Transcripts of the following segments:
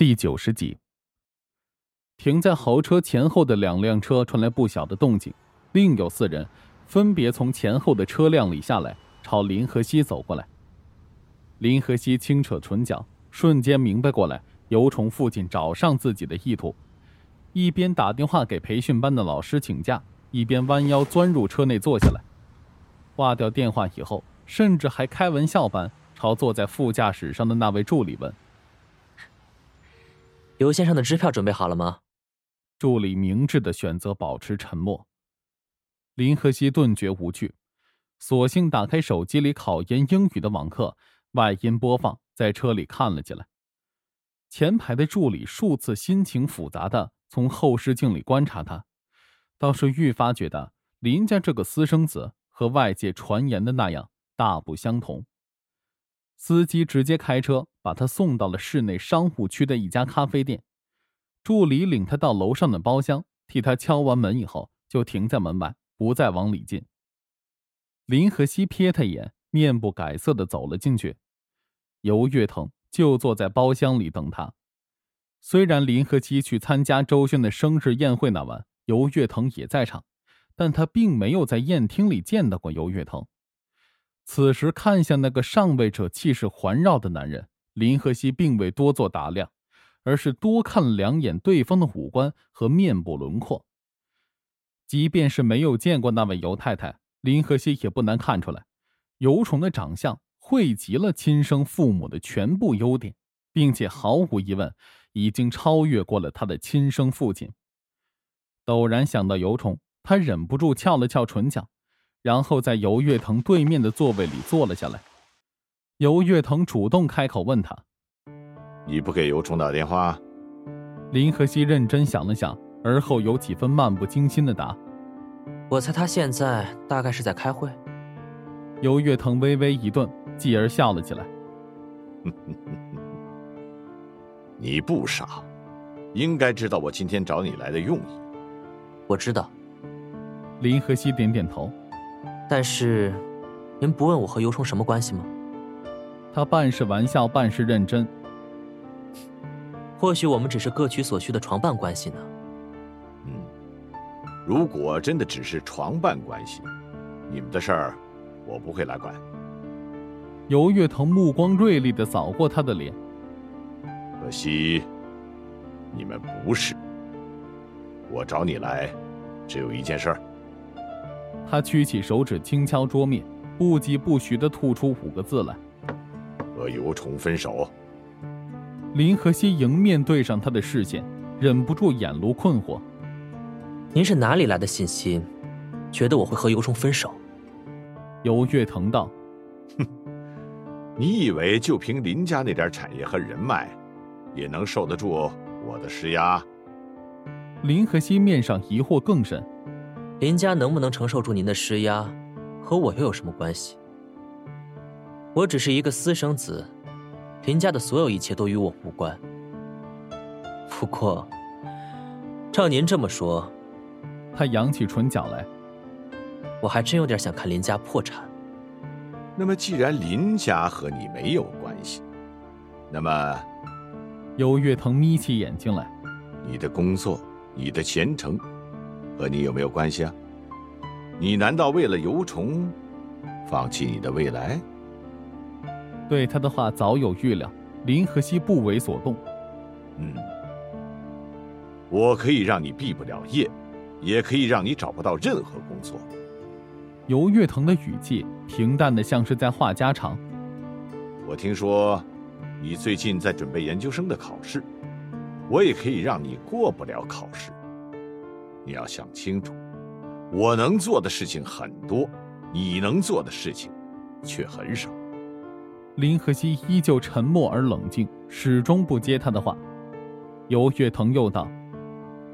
第九十集，停在豪车前后的两辆车传来不小的动静，另有四人分别从前后的车辆里下来，朝林和熙走过来。林和熙轻扯唇角，瞬间明白过来尤崇父亲找上自己的意图，一边打电话给培训班的老师请假，一边弯腰钻入车内坐下来。挂掉电话以后，甚至还开玩笑般朝坐在副驾驶上的那位助理问。刘先生的支票准备好了吗？助理明智的选择保持沉默。林和熙顿觉无趣，索性打开手机里考研英语的网课，外音播放，在车里看了起来。前排的助理数次心情复杂的从后视镜里观察他，倒是愈发觉得林家这个私生子和外界传言的那样大不相同。司机直接开车把他送到了市内商务区的一家咖啡店，助理领他到楼上的包厢，替他敲完门以后，就停在门外，不再往里进。林和熙瞥他一眼，面不改色的走了进去。尤月腾就坐在包厢里等他。虽然林和熙去参加周轩的生日宴会那晚，尤月腾也在场，但他并没有在宴厅里见到过尤月腾。此时看向那个上位者气势环绕的男人，林和熙并未多做打量，而是多看了两眼对方的五官和面部轮廓。即便是没有见过那位尤太太，林和熙也不难看出来，尤崇的长相汇集了亲生父母的全部优点，并且毫无疑问已经超越过了他的亲生父亲。陡然想到尤崇，他忍不住翘了翘唇角。然后在尤月腾对面的座位里坐了下来。尤月腾主动开口问他：“你不给尤崇打电话？”林和熙认真想了想，而后有几分漫不经心的答：“我猜他现在大概是在开会。”尤月腾微微一顿，继而笑了起来：“你不傻，应该知道我今天找你来的用意。”我知道。林和熙点点头。但是，您不问我和尤冲什么关系吗？他半是玩笑，半是认真。或许我们只是各取所需的床伴关系呢。嗯，如果真的只是床伴关系，你们的事儿，我不会来管。尤月腾目光锐利的扫过他的脸。可惜，你们不是。我找你来，只有一件事儿。他屈起手指，轻敲桌面，不疾不徐地吐出五个字来：“和尤虫分手。”林和熙迎面对上他的视线，忍不住眼露困惑：“您是哪里来的信心，觉得我会和尤虫分手？”尤月腾道：“哼，你以为就凭林家那点产业和人脉，也能受得住我的施压？”林和熙面上疑惑更深。林家能不能承受住您的施压，和我又有什么关系？我只是一个私生子，林家的所有一切都与我无关。不过，照您这么说，他扬起唇角来，我还真有点想看林家破产。那么，既然林家和你没有关系，那么，尤月腾眯起眼睛来，你的工作，你的前程。和你有没有关系啊？你难道为了游虫，放弃你的未来？对他的话早有预料，林和熙不为所动。嗯，我可以让你毕不了业，也可以让你找不到任何工作。尤月腾的语气平淡的像是在话家常。我听说，你最近在准备研究生的考试，我也可以让你过不了考试。你要想清楚，我能做的事情很多，你能做的事情却很少。林和熙依旧沉默而冷静，始终不接他的话。尤月腾又道：“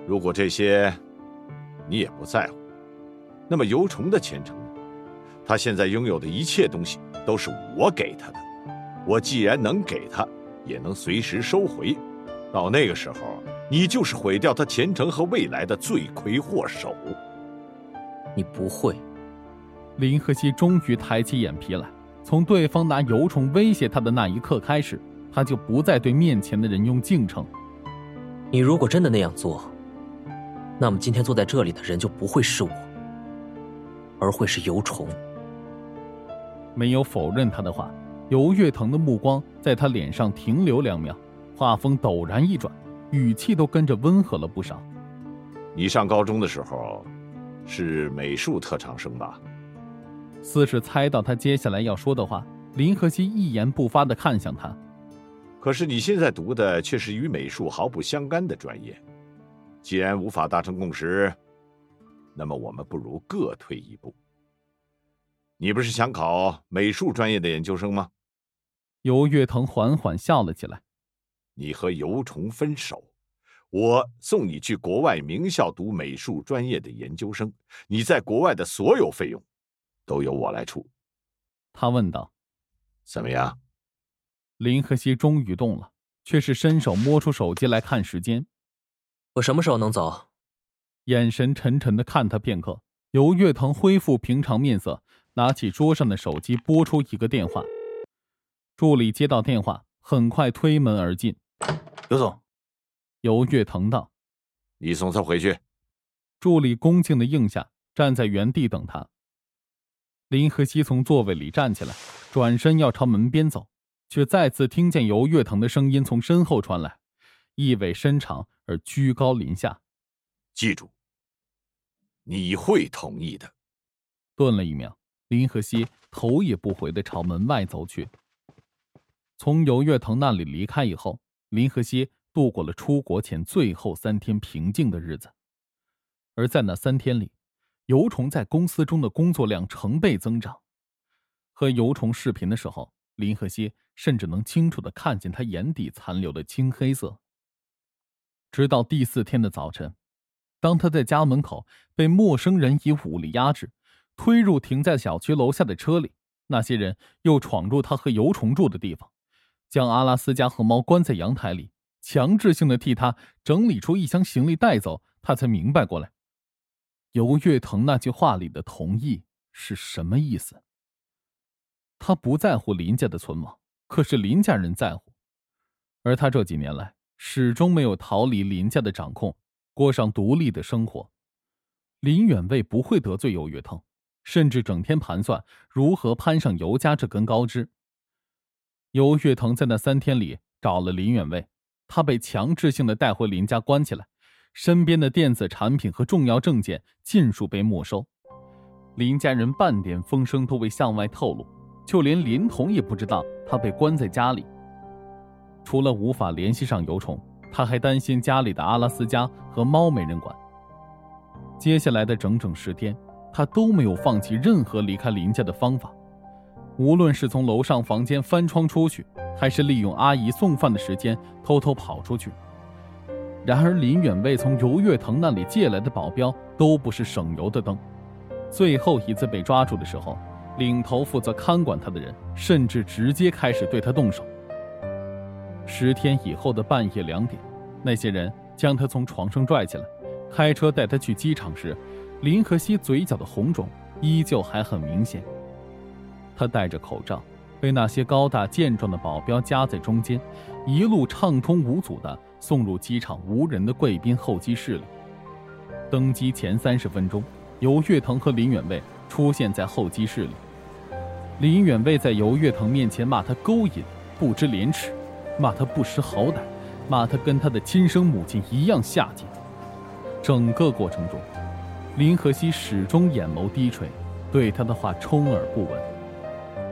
如果这些你也不在乎，那么尤虫的前程呢？他现在拥有的一切东西都是我给他的，我既然能给他，也能随时收回。到那个时候。”你就是毁掉他前程和未来的罪魁祸首。你不会。林和熙终于抬起眼皮来，从对方拿油虫威胁他的那一刻开始，他就不再对面前的人用敬称。你如果真的那样做，那么今天坐在这里的人就不会是我，而会是油虫。没有否认他的话，尤月腾的目光在他脸上停留两秒，话锋陡然一转，语气都跟着温和了不少。你上高中的时候，是美术特长生吧？似是猜到他接下来要说的话，林和熙一言不发的看向他。可是你现在读的却是与美术毫不相干的专业，既然无法达成共识，那么我们不如各退一步。你不是想考美术专业的研究生吗？尤月腾缓缓笑了起来。你和尤崇分手，我送你去国外名校读美术专业的研究生，你在国外的所有费用，都由我来出。他问道：“怎么样？”林和熙终于动了，却是伸手摸出手机来看时间。我什么时候能走？眼神沉沉的看他片刻，尤月腾恢复平常面色。拿起桌上的手机，拨出一个电话。助理接到电话，很快推门而进。尤总，尤月腾道：“你送他回去。”助理恭敬的应下，站在原地等他。林和熙从座位里站起来，转身要朝门边走，却再次听见尤月腾的声音从身后传来，意味深长而居高临下：“记住，你会同意的。”顿了一秒。林和熙头也不回的朝门外走去。从尤月腾那里离开以后，林和熙度过了出国前最后三天平静的日子。而在那三天里，尤虫在公司中的工作量成倍增长。和尤虫视频的时候，林和熙甚至能清楚的看见他眼底残留的青黑色。直到第四天的早晨，当他在家门口被陌生人以武力压制。推入停在小区楼下的车里，那些人又闯入他和尤虫住的地方，将阿拉斯加和猫关在阳台里，强制性的替他整理出一箱行李带走。他才明白过来，尤月腾那句话里的同意是什么意思。他不在乎林家的存亡，可是林家人在乎，而他这几年来始终没有逃离林家的掌控，过上独立的生活。林远卫不会得罪尤月腾。甚至整天盘算如何攀上尤家这根高枝。尤月腾在那三天里找了林远卫，他被强制性的带回林家关起来，身边的电子产品和重要证件尽数被没收。林家人半点风声都未向外透露，就连林童也不知道他被关在家里。除了无法联系上尤虫，他还担心家里的阿拉斯加和猫没人管。接下来的整整十天。他都没有放弃任何离开林家的方法，无论是从楼上房间翻窗出去，还是利用阿姨送饭的时间偷偷跑出去。然而，林远卫从尤月腾那里借来的保镖都不是省油的灯。最后一次被抓住的时候，领头负责看管他的人甚至直接开始对他动手。十天以后的半夜两点，那些人将他从床上拽起来，开车带他去机场时。林和熙嘴角的红肿依旧还很明显。他戴着口罩，被那些高大健壮的保镖夹在中间，一路畅通无阻地送入机场无人的贵宾候机室里。登机前三十分钟，尤月腾和林远卫出现在候机室里。林远卫在尤月腾面前骂他勾引、不知廉耻，骂他不识好歹，骂他跟他的亲生母亲一样下贱。整个过程中。林和熙始终眼眸低垂，对他的话充耳不闻。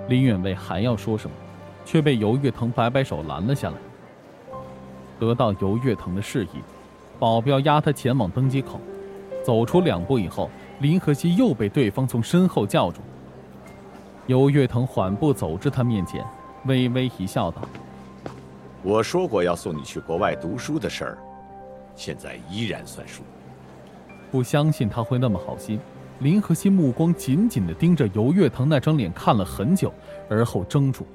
林远卫还要说什么，却被尤月腾摆摆手拦了下来。得到尤月腾的示意，保镖押他前往登机口。走出两步以后，林和熙又被对方从身后叫住。尤月腾缓步走至他面前，微微一笑，道：“我说过要送你去国外读书的事儿，现在依然算数。”不相信他会那么好心，林和熙目光紧紧地盯着尤月堂那张脸看了很久，而后怔住。